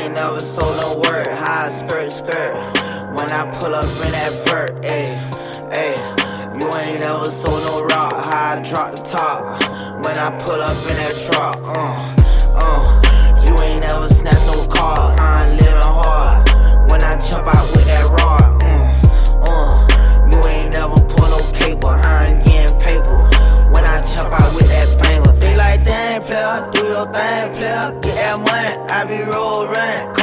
ain't never sold no word. High skirt, skirt. When I pull up in that vert, ayy, ayy. You ain't never sold no rock. I drop the top. When I pull up in that truck, uh, uh. You ain't never snatched no car. I'm living hard. When I jump out with that rod, uh, uh. You ain't never pull no caper. I'm getting paper. When I jump out with that banger, they like, damn, player, do your thing, player. Get that money, I be roll running.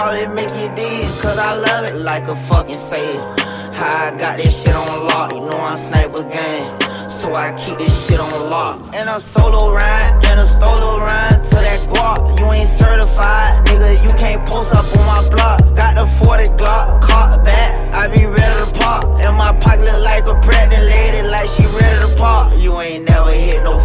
Call it Mickey D's, cause I love it like a fucking sailor. How I got this shit on lock, you know I'm sniper game. So I keep this shit on lock. And a solo ride, and a solo ride to that guap. You ain't certified, nigga, you can't post up on my block. Got the 40 Glock, caught back, I be ready to pop. And my pocket look like a pregnant lady, like she ready to pop. You ain't never hit no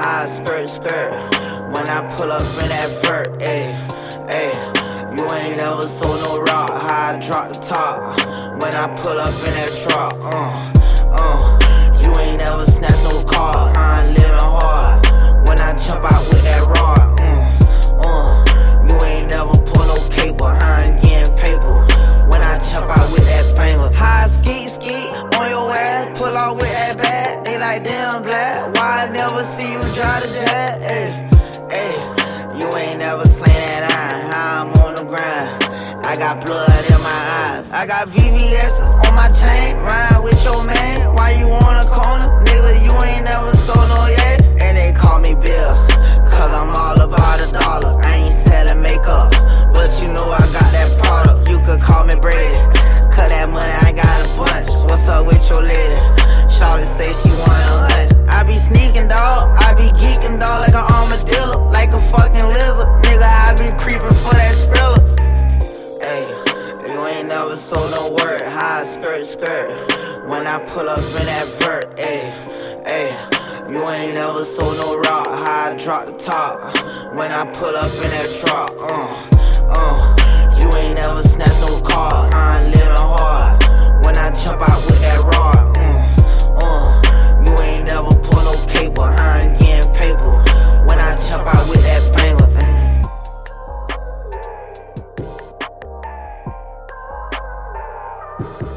High skirt, skirt. When I pull up in that vert, ayy, ayy. You ain't never sold no rock. How I drop the top. When I pull up in that truck, uh, uh. You ain't never snatched no car. I'm living hard. When I jump out with that rod, uh, uh. You ain't never pull no caper. I'm getting paper. When I jump out with that banger, high ski ski on your ass, pull out with that bag. They like damn black. I never see you drive the jet? Ay, ay, you ain't never slain that. How I'm on the grind. I got blood in my eyes. I got VVS skirt, skirt. When I pull up in that vert, ayy, ayy. You ain't never sold no rock, how I drop the top. When I pull up in that truck, uh, uh. You ain't never snap no car, I'm living hard. When I jump out with that rod, uh, uh. You ain't never pull no cable, I ain't getting paper. When I jump out with that banger. Mm.